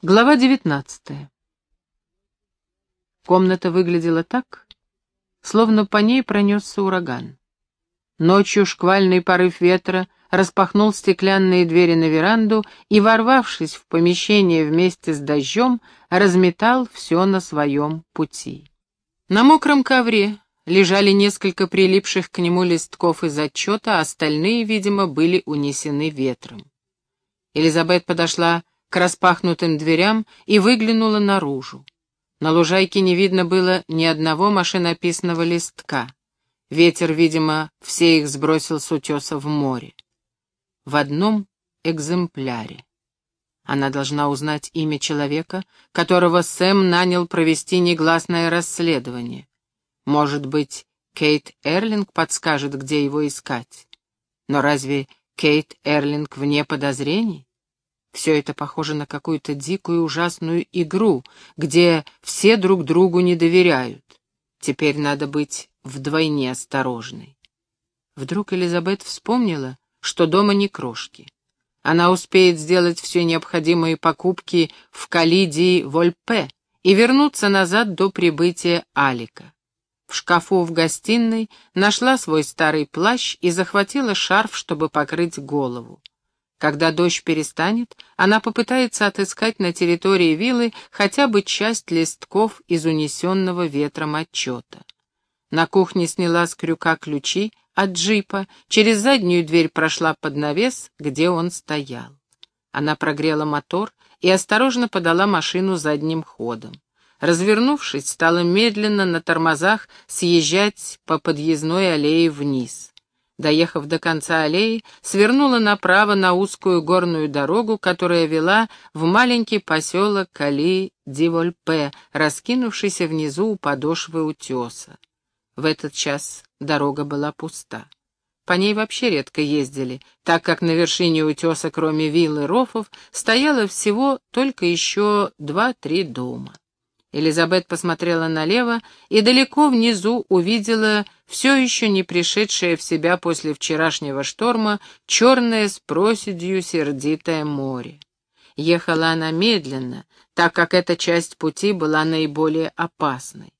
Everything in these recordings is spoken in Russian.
Глава девятнадцатая. Комната выглядела так, словно по ней пронесся ураган. Ночью шквальный порыв ветра распахнул стеклянные двери на веранду и, ворвавшись в помещение вместе с дождем, разметал все на своем пути. На мокром ковре лежали несколько прилипших к нему листков из отчета, а остальные, видимо, были унесены ветром. Элизабет подошла к распахнутым дверям и выглянула наружу. На лужайке не видно было ни одного машинописного листка. Ветер, видимо, все их сбросил с утеса в море. В одном экземпляре. Она должна узнать имя человека, которого Сэм нанял провести негласное расследование. Может быть, Кейт Эрлинг подскажет, где его искать. Но разве Кейт Эрлинг вне подозрений? Все это похоже на какую-то дикую ужасную игру, где все друг другу не доверяют. Теперь надо быть вдвойне осторожной. Вдруг Элизабет вспомнила, что дома не крошки. Она успеет сделать все необходимые покупки в Калидии Вольпе и вернуться назад до прибытия Алика. В шкафу в гостиной нашла свой старый плащ и захватила шарф, чтобы покрыть голову. Когда дождь перестанет, она попытается отыскать на территории виллы хотя бы часть листков из унесенного ветром отчета. На кухне сняла с крюка ключи от джипа, через заднюю дверь прошла под навес, где он стоял. Она прогрела мотор и осторожно подала машину задним ходом. Развернувшись, стала медленно на тормозах съезжать по подъездной аллее вниз. Доехав до конца аллеи, свернула направо на узкую горную дорогу, которая вела в маленький поселок Кали-Дивольпе, раскинувшийся внизу у подошвы утеса. В этот час дорога была пуста. По ней вообще редко ездили, так как на вершине утеса, кроме виллы Рофов, стояло всего только еще два-три дома. Элизабет посмотрела налево и далеко внизу увидела все еще не пришедшее в себя после вчерашнего шторма черное с проседью сердитое море. Ехала она медленно, так как эта часть пути была наиболее опасной.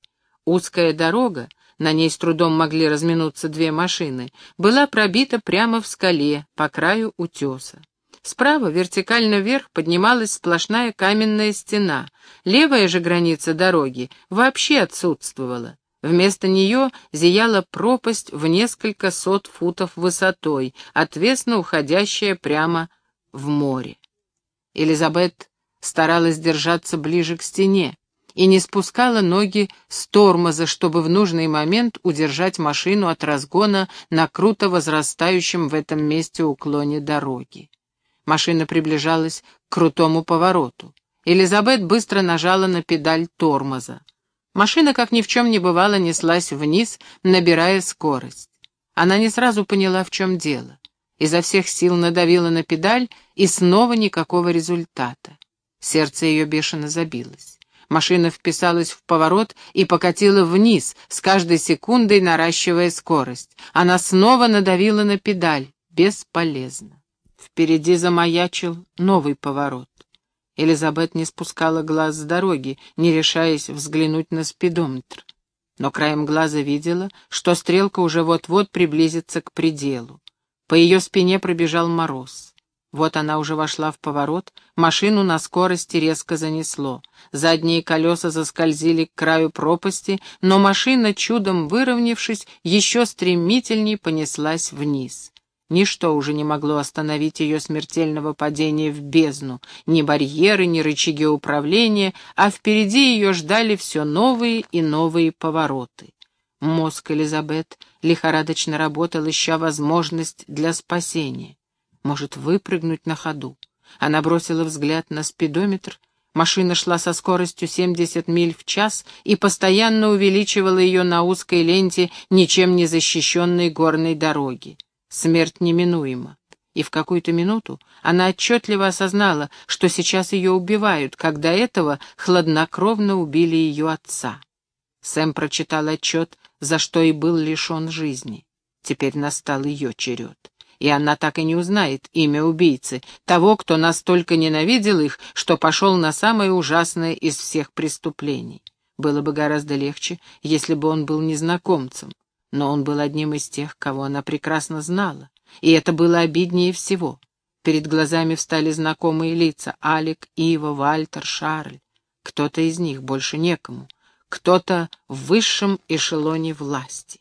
Узкая дорога, на ней с трудом могли разминуться две машины, была пробита прямо в скале по краю утеса. Справа, вертикально вверх, поднималась сплошная каменная стена. Левая же граница дороги вообще отсутствовала. Вместо нее зияла пропасть в несколько сот футов высотой, отвесно уходящая прямо в море. Элизабет старалась держаться ближе к стене и не спускала ноги с тормоза, чтобы в нужный момент удержать машину от разгона на круто возрастающем в этом месте уклоне дороги. Машина приближалась к крутому повороту. Элизабет быстро нажала на педаль тормоза. Машина, как ни в чем не бывало, неслась вниз, набирая скорость. Она не сразу поняла, в чем дело. Изо всех сил надавила на педаль, и снова никакого результата. Сердце ее бешено забилось. Машина вписалась в поворот и покатила вниз, с каждой секундой наращивая скорость. Она снова надавила на педаль. Бесполезно. Впереди замаячил новый поворот. Элизабет не спускала глаз с дороги, не решаясь взглянуть на спидометр. Но краем глаза видела, что стрелка уже вот-вот приблизится к пределу. По ее спине пробежал мороз. Вот она уже вошла в поворот, машину на скорости резко занесло. Задние колеса заскользили к краю пропасти, но машина, чудом выровнявшись, еще стремительней понеслась вниз. Ничто уже не могло остановить ее смертельного падения в бездну, ни барьеры, ни рычаги управления, а впереди ее ждали все новые и новые повороты. Мозг Элизабет лихорадочно работал, ища возможность для спасения. Может, выпрыгнуть на ходу. Она бросила взгляд на спидометр. Машина шла со скоростью 70 миль в час и постоянно увеличивала ее на узкой ленте ничем не защищенной горной дороги. Смерть неминуема. И в какую-то минуту она отчетливо осознала, что сейчас ее убивают, до этого хладнокровно убили ее отца. Сэм прочитал отчет, за что и был лишен жизни. Теперь настал ее черед. и она так и не узнает имя убийцы, того, кто настолько ненавидел их, что пошел на самое ужасное из всех преступлений. Было бы гораздо легче, если бы он был незнакомцем, но он был одним из тех, кого она прекрасно знала, и это было обиднее всего. Перед глазами встали знакомые лица — Алик, Ива, Вальтер, Шарль. Кто-то из них, больше некому, кто-то в высшем эшелоне власти.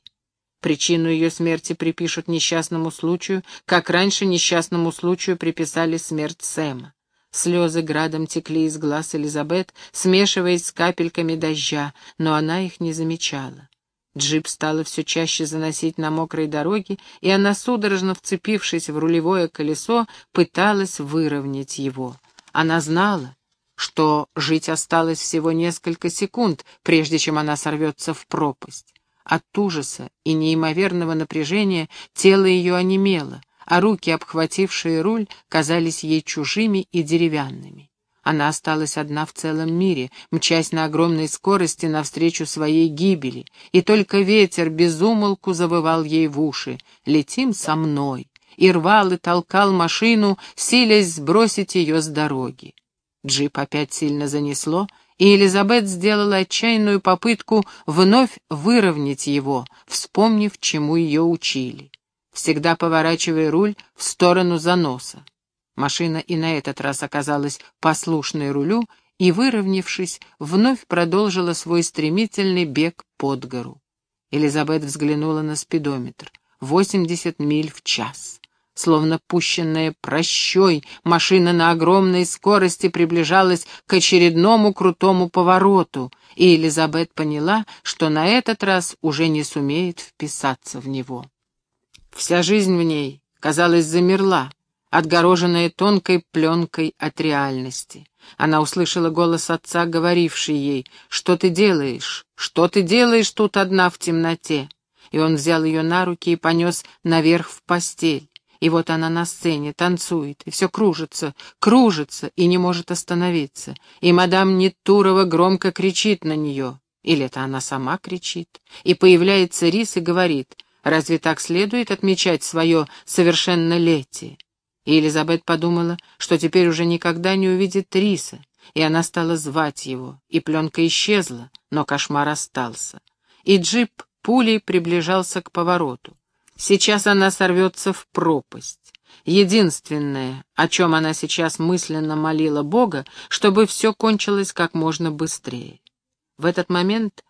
Причину ее смерти припишут несчастному случаю, как раньше несчастному случаю приписали смерть Сэма. Слезы градом текли из глаз Элизабет, смешиваясь с капельками дождя, но она их не замечала. Джип стала все чаще заносить на мокрой дороге, и она, судорожно вцепившись в рулевое колесо, пыталась выровнять его. Она знала, что жить осталось всего несколько секунд, прежде чем она сорвется в пропасть. От ужаса и неимоверного напряжения тело ее онемело, а руки, обхватившие руль, казались ей чужими и деревянными. Она осталась одна в целом мире, мчась на огромной скорости навстречу своей гибели, и только ветер безумолку завывал ей в уши «Летим со мной!» и рвал и толкал машину, силясь сбросить ее с дороги. Джип опять сильно занесло, и Элизабет сделала отчаянную попытку вновь выровнять его, вспомнив, чему ее учили, всегда поворачивая руль в сторону заноса. Машина и на этот раз оказалась послушной рулю и, выровнявшись, вновь продолжила свой стремительный бег под гору. Элизабет взглянула на спидометр. Восемьдесят миль в час. Словно пущенная прощой, машина на огромной скорости приближалась к очередному крутому повороту, и Элизабет поняла, что на этот раз уже не сумеет вписаться в него. Вся жизнь в ней, казалось, замерла, отгороженная тонкой пленкой от реальности. Она услышала голос отца, говоривший ей, «Что ты делаешь? Что ты делаешь тут одна в темноте?» И он взял ее на руки и понес наверх в постель. И вот она на сцене, танцует, и все кружится, кружится и не может остановиться. И мадам Нетурова громко кричит на нее. Или это она сама кричит. И появляется Рис и говорит, разве так следует отмечать свое совершеннолетие? И Элизабет подумала, что теперь уже никогда не увидит Риса, и она стала звать его, и пленка исчезла, но кошмар остался. И джип пулей приближался к повороту. Сейчас она сорвется в пропасть. Единственное, о чем она сейчас мысленно молила Бога, чтобы все кончилось как можно быстрее. В этот момент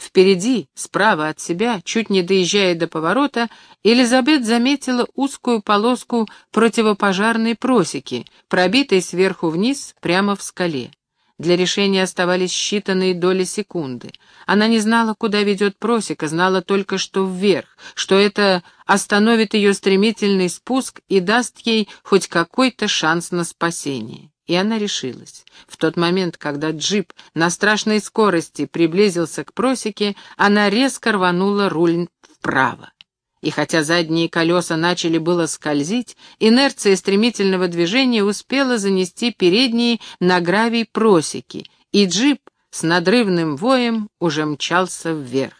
впереди, справа от себя, чуть не доезжая до поворота, Элизабет заметила узкую полоску противопожарной просеки, пробитой сверху вниз прямо в скале. Для решения оставались считанные доли секунды. Она не знала, куда ведет просека, знала только, что вверх, что это остановит ее стремительный спуск и даст ей хоть какой-то шанс на спасение. И она решилась. В тот момент, когда джип на страшной скорости приблизился к просеке, она резко рванула руль вправо. И хотя задние колеса начали было скользить, инерция стремительного движения успела занести передние на гравий просеки, и джип с надрывным воем уже мчался вверх.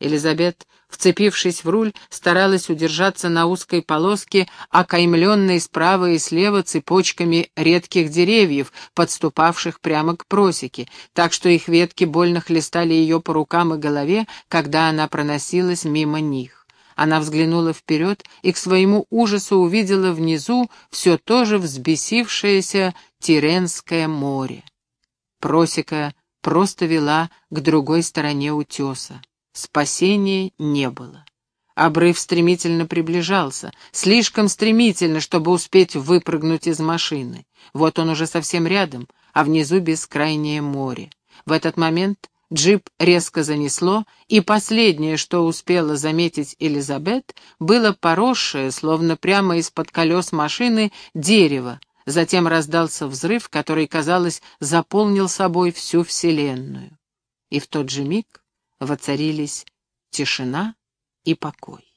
Элизабет, вцепившись в руль, старалась удержаться на узкой полоске, окаймленной справа и слева цепочками редких деревьев, подступавших прямо к просеке, так что их ветки больно хлестали ее по рукам и голове, когда она проносилась мимо них. Она взглянула вперед и к своему ужасу увидела внизу все то же взбесившееся Тиренское море. Просека просто вела к другой стороне утеса. Спасения не было. Обрыв стремительно приближался, слишком стремительно, чтобы успеть выпрыгнуть из машины. Вот он уже совсем рядом, а внизу бескрайнее море. В этот момент Джип резко занесло, и последнее, что успела заметить Элизабет, было поросшее, словно прямо из-под колес машины, дерево. Затем раздался взрыв, который, казалось, заполнил собой всю Вселенную. И в тот же миг воцарились тишина и покой.